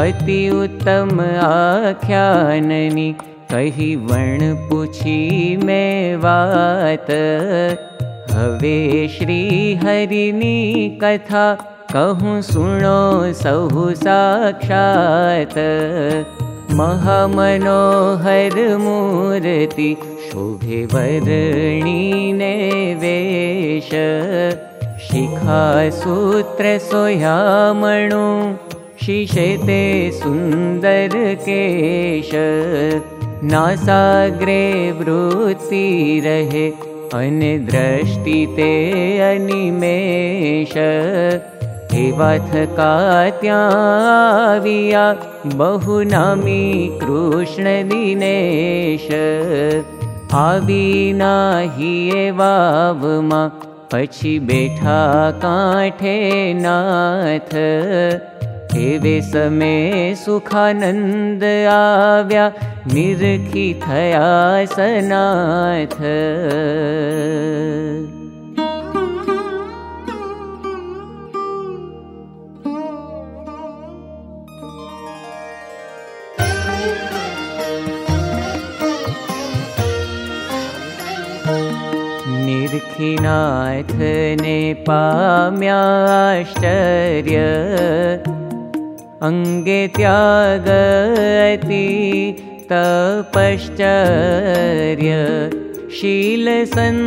अति उत्तम आख्याननी कही वर्ण पूछी मैं वात। हवे श्री हरिनी कथा कहूँ सुनो सहु साक्षात। महामनोहर मूर्ति शोभे वर्णी ने वेश शिखा सूत्र सोयामणु शिषेते सुन्दर केश नासाग्रे वृत्ति रहे अने दृष्टि ते अनिमेष एवाथ का त्याविया बहुनामी कृष्ण दिनेश आवी नाही एवावमा पछी बैठा काठे नाथ एवे समय सुखानंद आव्या निरखी थया सनाथ निरखीनाथ ने पाम्याश्चर्य अङ्गे त्यागति तपश्चर्य शीलसन्तोषने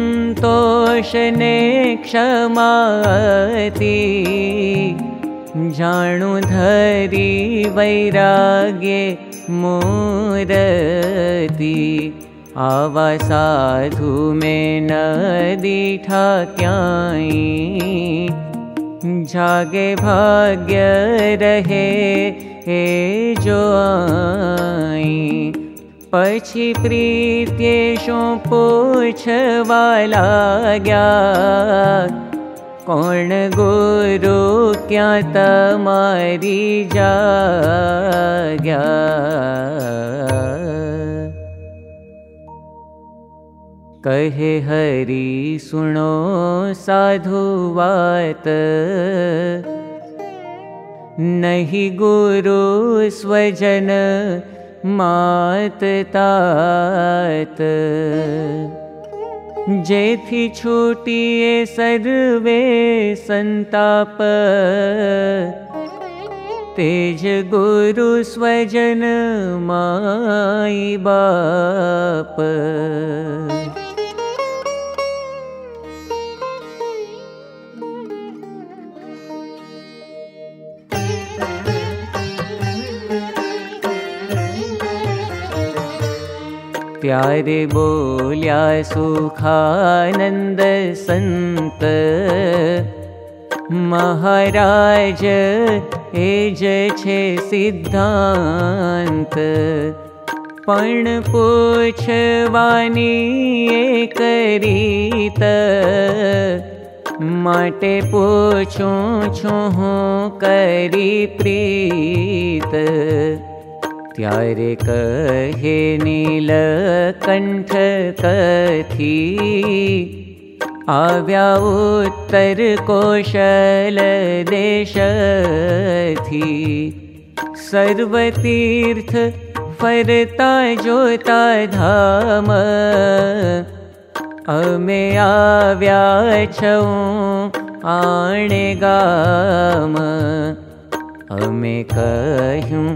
क्षमाति। जाणु धरी वैराग्ये मूरति आवा साधु में न दीठा क्याई जागे भाग्य रहे हे जो आई। पछी प्रीत्येशो पूछवाला गया कौन गुरु क्या तमारी जा गया कहे हरि सुनो साधुवात नहीं गुरु स्वजन मात छूटिए सर्वे संताप। तेज गुरु स्वजन माई बाप प्यारे बोल्या सुखानंद संत। महाराज एज छे सिद्धांत पण पूछवानी करीत। माटे पूछूं छूं करी प्रीत त्यारे कहे नीलकण्ठ कथी आव्या उत्तर कोशल देश सर्वतीर्थ फरता जोता धाम अमे आव्या छऊ आणे गाम। अमे कहूँ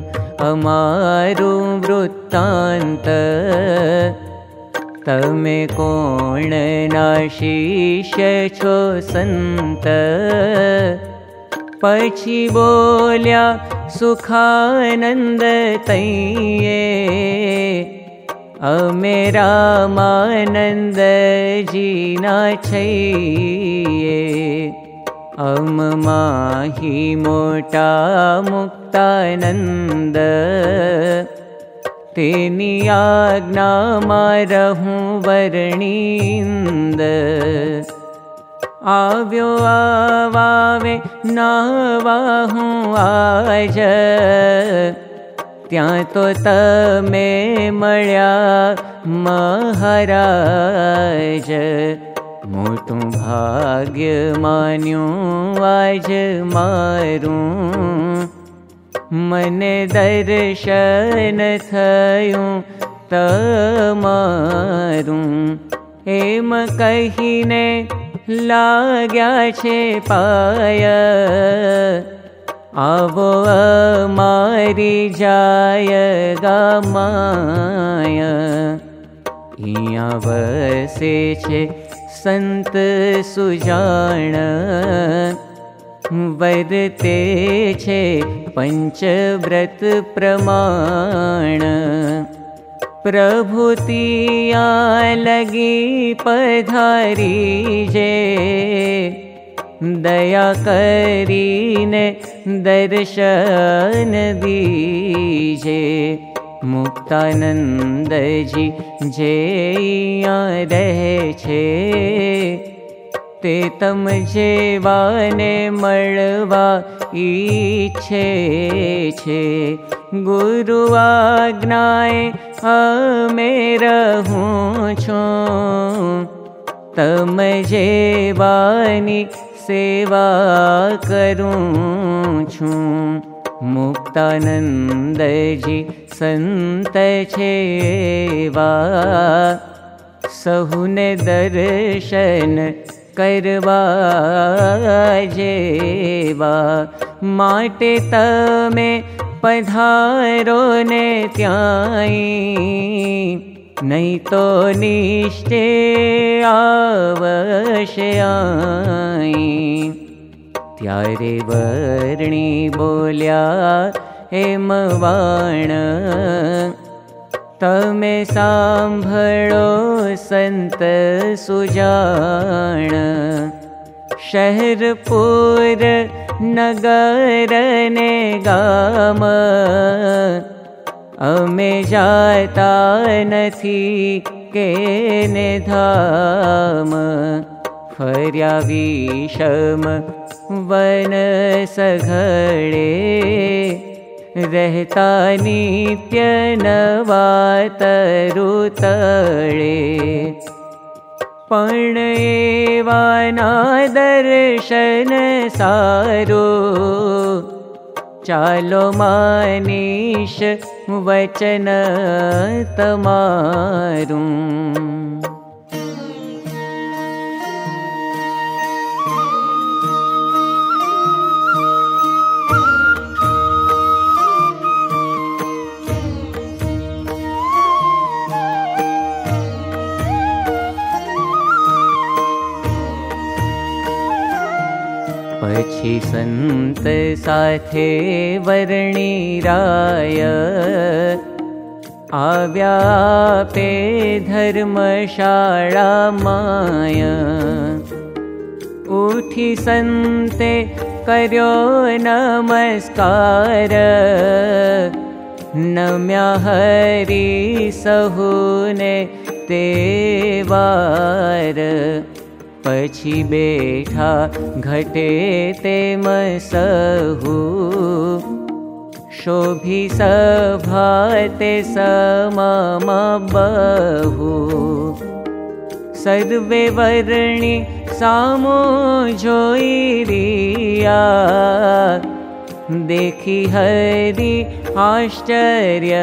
अमारु वृत्तान्त तमे कोण नाशिष्य छो सन्त पछी बोल्या सुखानन्द तैये अमे रामानन्द जीना अम माहि मोटा मुक्तानन्द तेनी आज्ञा मारहूँ वर्णीन्द आव्यो आवावे नावाहूँ आज ત્યાં તો તમે મળ્યા મહારાજ મોટું ભાગ્ય માન્યું આજ મારું मने दर्शन थयुं तमारुं एम कहिने लाग्या छे पाय आवो मारी जाय गामाय इया वसे छे संत सुजान वरते छे पंचव्रत प्रमाण। प्रभुतिया लगी पधारी जे। दया दर्शन दीजे मुक्तानंद जी ते तम जेवाने मळवा ईच्छे छे। गुरु आज्ञाए अमे रहूं छूं तम जेवानी सेवा करूं छूं मुक्तानंद जी संत छेवा सहुने दर्शन करवा जेवा। माटे तमे पधारो ने त्याई नहीं तो निष्ठे आवश्याई त्यारे वर्णी बोल्या हेम वाण तमे सांभळो संत सुजान शहरपुर नगर ने गाम अमे जाता धाम फर्या विषम वन सघड़े। रहता रुतळे पण एवाना दर्शन सारो। चालो मानीश वचन तमारू पछी संत साथे वर्णी राय। आव्या पे धर्मशाळा माय। उठी संते कर्यो नमस्कार। नम्या हरी सहुने तेवार पछी बेठा घटे ते मसहु शोभी सभाते समामा बहु सर्वे वर्णी रिया देखी हरि आश्चर्य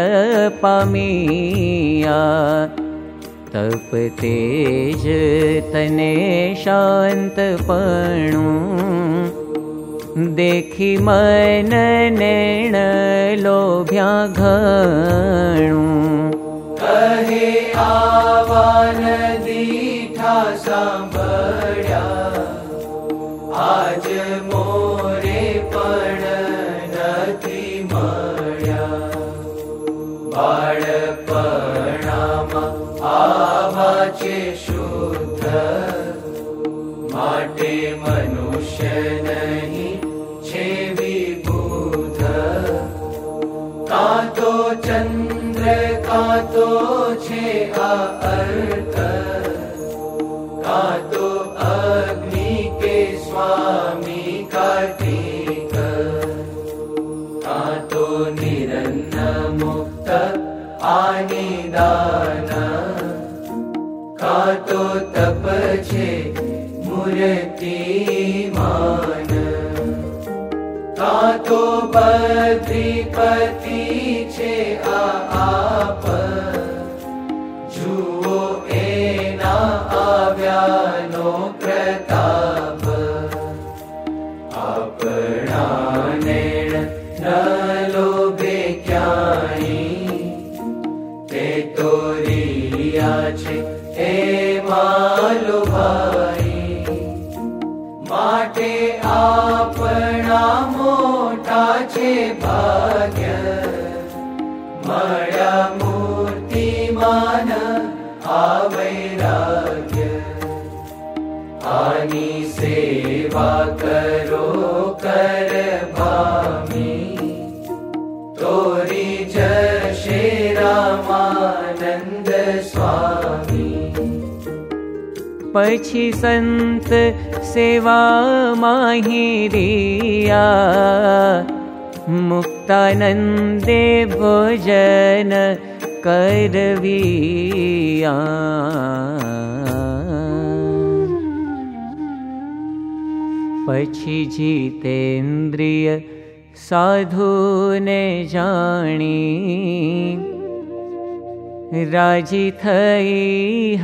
पामिया तप तेज तने शांत पणु। देखी मन नैण लोभ्या कहे आवान दीठा सांभळ्या। आज मोरे वाचे शुद्ध माटे मनुष्य नहि छे विभूध कातो चन्द्र कातो छे कर्म तो तप छे मूर्तिमान तातो बद्रीपति छे आ आप। जुओ एना आव्यानो प्रताप। आपणा नेण न लोभे क्याई ते तोरिया छे ए माटे आपणा मोटा छे भाग्य मया मूर्तिमान आवैराग्य आनी सेवा करो कर भामी। तोरी जशे रामानन्द स्वामी। पछी संत सेवा माहिरिया मुक्तानन्दे भोजन करविया। पछी जितेन्द्रिय साधुने जाणी राजी थई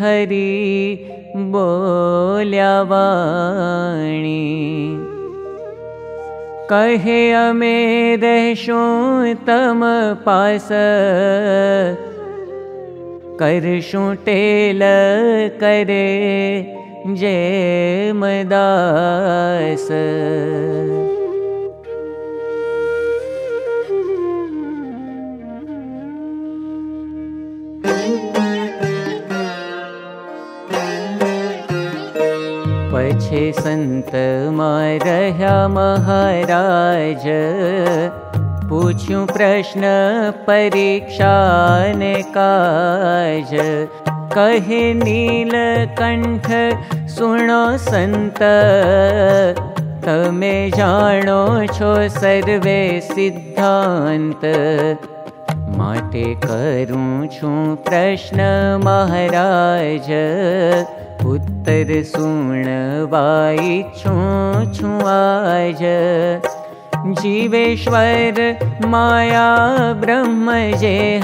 हरी बोल्या वाणी कहे अमे रहशुं तम पास। करशुं टेल करे जे मदास पछे संत मारह्या महाराज। पूछ्યું प्रश्न परीक्षा ने काज। कहे नीलकंठ सुनो संत। तमे जानो छो सर्वे सिद्धांत। माटे करूं छूं प्रश्न महाराज छूं आज। जीवेश्वर माया ब्रह्म जेह।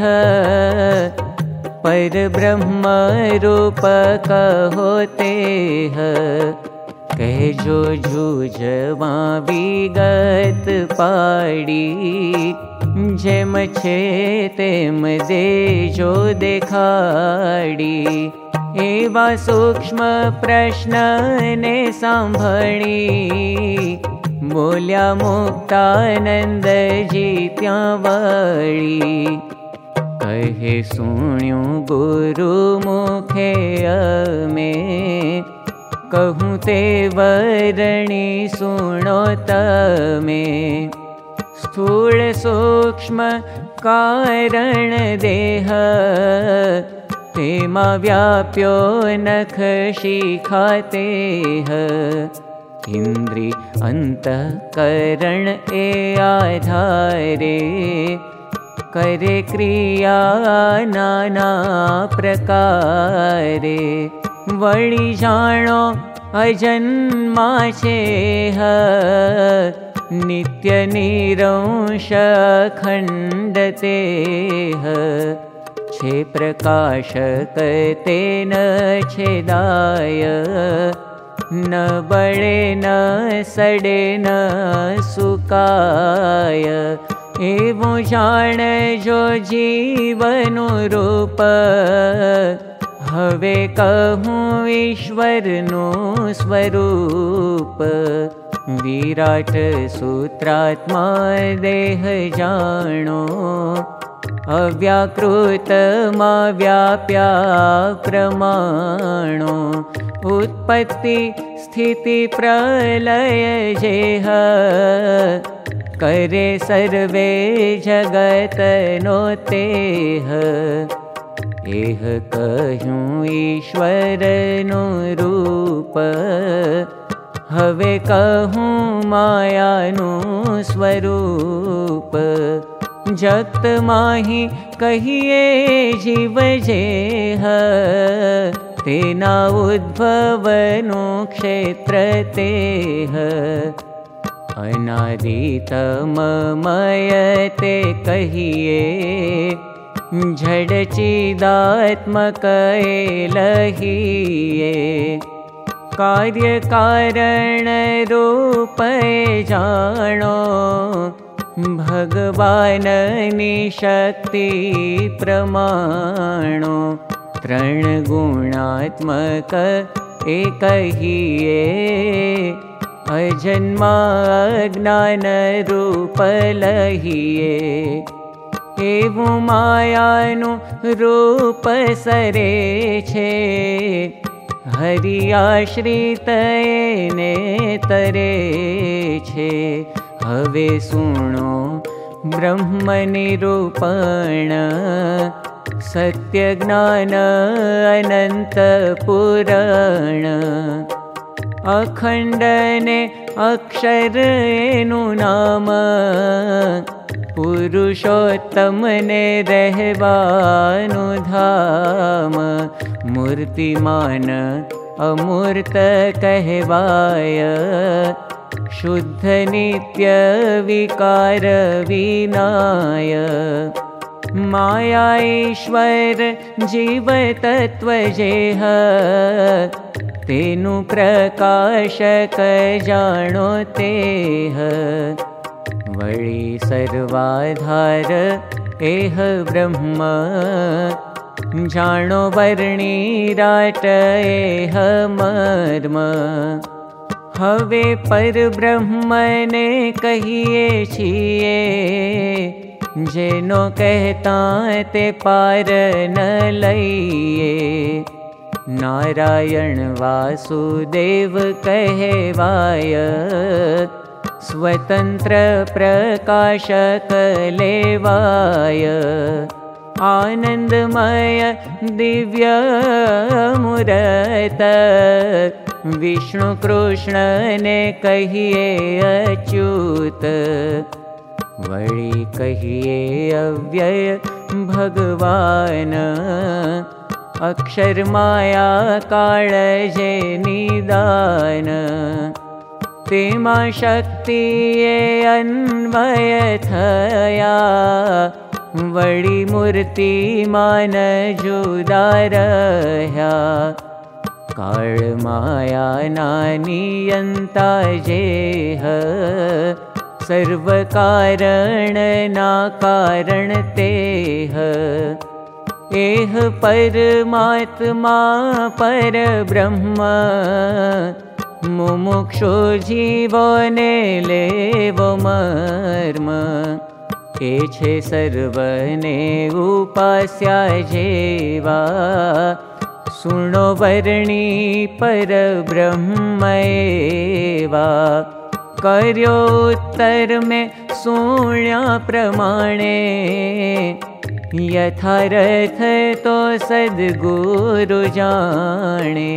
पर ब्रह्म रूप कहोते कहजो जूझवा विगत पाड़ी। जेम छे तेम देजो देखाड़ी एवा सूक्ष्म प्रश्न ने सांभणी बोल्या मुक्तानंद जी त्या वळी कहे सुण्यो गुरु मुखे अमे। कहूँ ते वरणी स्थूल सूक्ष्म कारण देह व्याप्यो नख शिखाते ए आधारे। करे क्रिया नाना प्रकारे। वळि जाणो अजन्मा छे नित्यनिरंश खण्डते छे प्रकाश कते न छेदाय। न बळे न सडे न सुकाय। एवं जाण जो जीवनु रूप। हवे कहूँ ईश्वरनु स्वरूप। विराट सूत्रात्मा देह जाणो अव्याकृत मा प्रमाणो उत्पत्ति स्थिति प्रलय जेह करे सर्वे जगत नो तेह एह कहूँ ईश्वर नो रूप हवे कहूँ माया नो स्वरूप जगत माही कहिए जीव जेह। तेना उद्भवनु क्षेत्र तेह। अनादितममयते कहिए झडचिदात्मकये लहिए कार्यकारणरूपे जाणो भगवाननि शक्ति प्रमाणो त्रणगुणात्मक एकहिये अजन्मा ज्ञानरूपलहिये एवं मायानु रूप सरे छे हरियाश्रितने तरे छे हवे सुणो ब्रह्मनिरूपण। सत्यज्ञान अनन्तपुराण। अखण्डने अक्षरेनु नाम। पुरुषोत्तमने रहवानुधाम। मूर्तिमान अमूर्त कहवाय शुद्ध नित्य विकार विनाय माया ईश्वर जीव तत्व जेह तेनु प्रकाशक जानो तेह वळि एह ब्रह्म। जानो वर्णी राट एह मर्म हवे पर ब्रह्मने कहिए छिए जेनो कहता ते पार न लइए नारायण वासुदेव कहवाय स्वतन्त्र प्रकाशक लेवाय आनन्दमय दिव्य मुरत विष्णुकृष्णने कहिए अच्युत वळि कहिए अव्यय भगवान। अक्षरमाया काळजे निदान तेमा शक्तिये अन्वय थया। वळि मूर्तिमान जुदारह्या काळमाया नानियन्ता जेह। सर्वकारण ना कारण तेह। एह परमात्मा परब्रह्म। मुमुक्षो जीवने लेवो मर्म। ए छे सर्वने उपास्या जेवा सुनो वर्णी परब्रह्म एवा कर्योत्तर में सुण्या प्रमाणे। यथारथ तो सद्गुरु जाने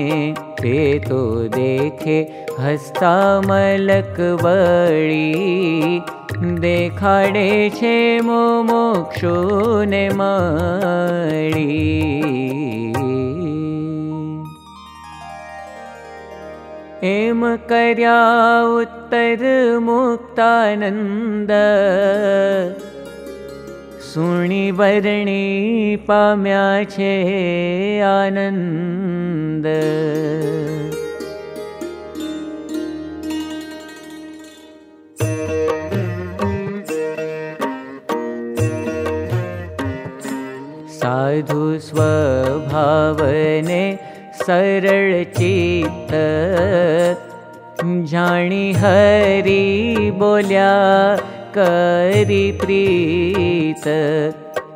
ते तो देखे हस्ता मलक वळी देखाडे छे मोक्षो ने मळी एम कर्या उत्तर मुक्तानन्द सुणी वर्णी पाम्या छे आनन्द साधु स्वभावने सरल चित्त जाणी हरि बोल्या करी प्रीत।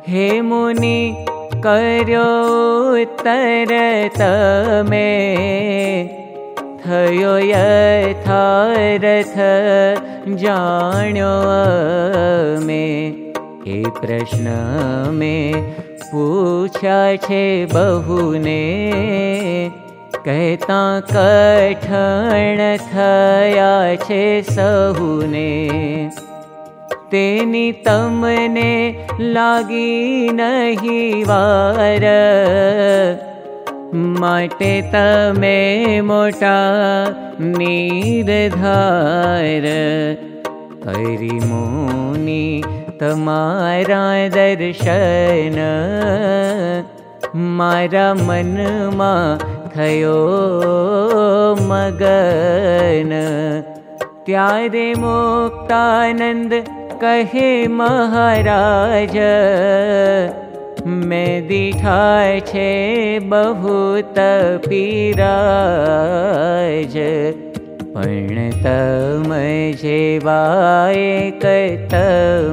हे मुनि कर्यो तरत में। थयो यथारथ जाण्यो में ए प्रश्न में पूछा छे बहुने कहता कठण थया छे सहुने। तेनी तमने लागी नहीं वार। माटे तमे मोटा निर्धार मुनि तमारा दर्शन। मारा मनमा यो मगन। कार मोक्तानन्द कहे महाराज मे दि ठाय बहूत पीराज। पर्ण्यतमेवाय क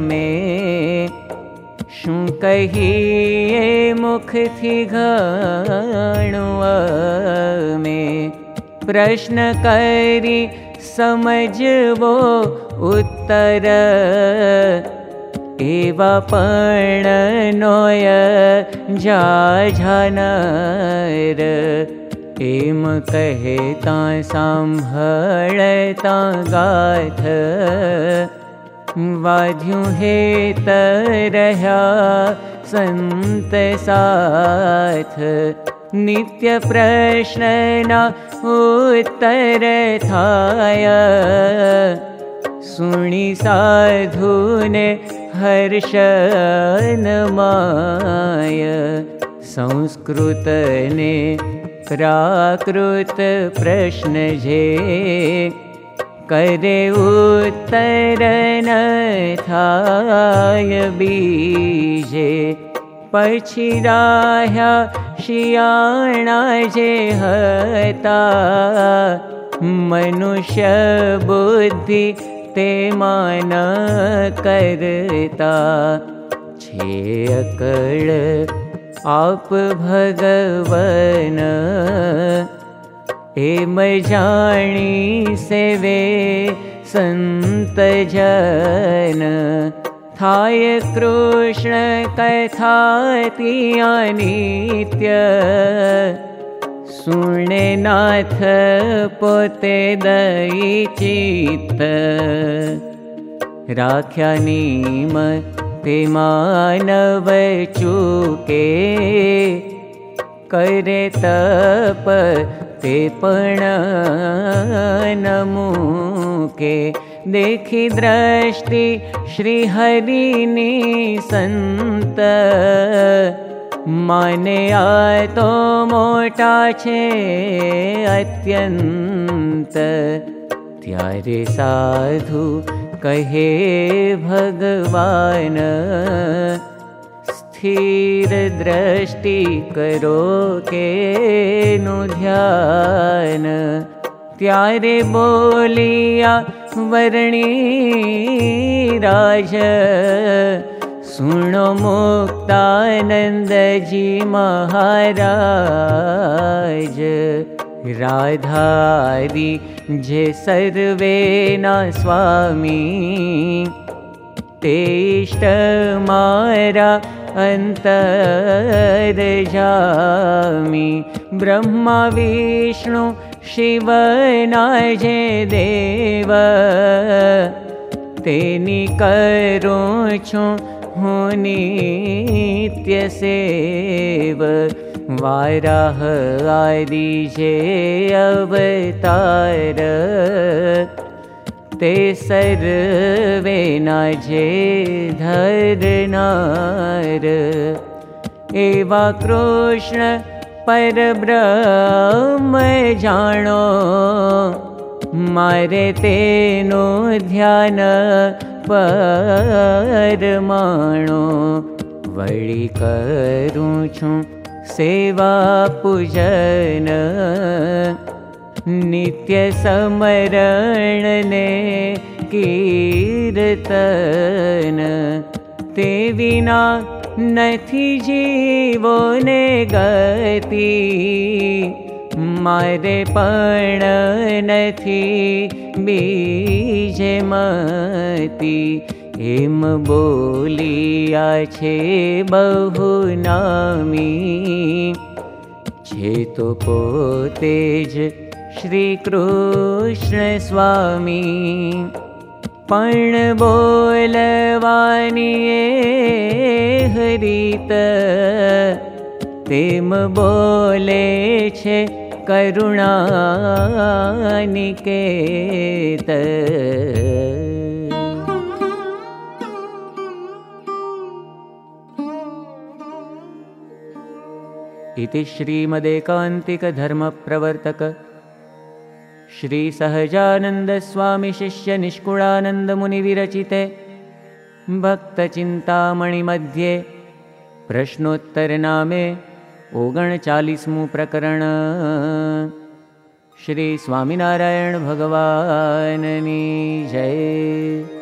मे શું કહીએ મુખથી ઘણું कहे मुखी गणुवमे प्रश्न करि समझबो उत्तर ए बा એમ કહેતા સાંભળતા ગાથ वाध्यु हे तरह्या संत साथ। नित्य प्रश्नना उत्तर थाय। सुणी साधुने हर्षन माय। संस्कृतने प्राकृत प्रश्न जे करे उत्तर न थाय बीजे। पछी राह्या शियाणा जे हता। मनुष्य बुद्धि ते मान करता। छे अकड़ आप भगवन जाणी सेवे संत जन। थाय कृष्ण कथातिया नित्य। सुणे नाथ पोते चित्त। राख्या नीम ते मानव चूके। करे तप ते पण नमुके देखी दृष्टि श्रीहरिनी संत। माने आ तो मोटा छे अत्यंत। त्यारे साधु कहे भगवान स्थिर दृष्टि करो के नु ध्यान। त्यारे बोलिया वर्णी राज सुनो मुक्तानंद जी महाराज। राधारी जे सर्वे ना स्वामी तेष्ट मारा अंतर जामी ब्रह्मा विष्णु शिव जे देव। तेनी नित्य सेव। वाराह आदि जे अवतार ते सर्वे जे धरनार। एवा कृष्ण परब्रह्म जानो। मारे तेनो ध्यान परमाणो वळी करूँ छूँ सेवा पूजन कीर्तन। ते विना नथी जीवोने गति। मारे पण नथी मती। हेम बोलिया छे बहु नामी छे तो श्री श्रीकृष्णस्वामी। बोलवानिये हरित। किं बोले छे करुणानिकेत। इति श्रीमदेकान्तिकधर्मप्रवर्तक श्रीसहजानन्दस्वामिशिष्यनिष्कुळानन्दमुनिविरचिते भक्तचिन्तामणिमध्ये प्रश्नोत्तरनामे ओगणचालिस्मु प्रकरण श्री स्वामिनारायण भगवाननी जय